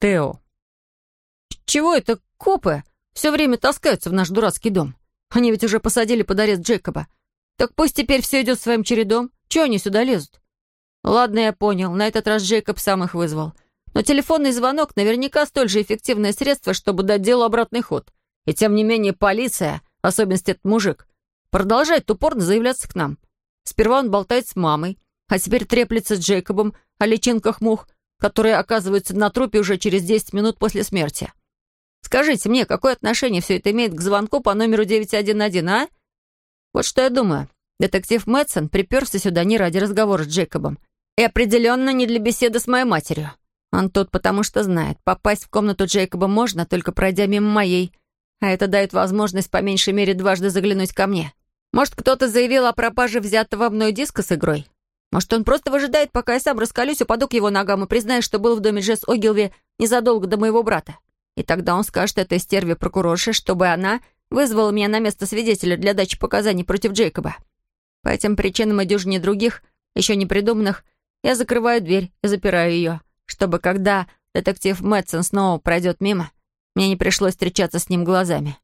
Тео. «Чего это копы все время таскаются в наш дурацкий дом? Они ведь уже посадили под арест Джейкоба. Так пусть теперь все идет своим чередом. Чего они сюда лезут?» «Ладно, я понял. На этот раз Джейкоб сам их вызвал. Но телефонный звонок наверняка столь же эффективное средство, чтобы дать делу обратный ход. И тем не менее полиция, в особенности этот мужик, продолжает упорно заявляться к нам. Сперва он болтает с мамой, а теперь треплется с Джейкобом о личинках мух, которые оказываются на трупе уже через 10 минут после смерти. Скажите мне, какое отношение все это имеет к звонку по номеру 911, а? Вот что я думаю. Детектив Мэтсон приперся сюда не ради разговора с Джейкобом. И определенно не для беседы с моей матерью. Он тут потому что знает, попасть в комнату Джейкоба можно, только пройдя мимо моей. А это дает возможность по меньшей мере дважды заглянуть ко мне. Может, кто-то заявил о пропаже взятого мной диска с игрой? Может, он просто выжидает, пока я сам раскалюсь, упаду к его ногам и признаю, что был в доме Джесс Огилви незадолго до моего брата. И тогда он скажет этой стерве прокурорше, чтобы она вызвала меня на место свидетеля для дачи показаний против Джейкоба. По этим причинам и дюжине других, еще не придуманных, я закрываю дверь и запираю ее чтобы когда детектив Мэтсон снова пройдет мимо, мне не пришлось встречаться с ним глазами.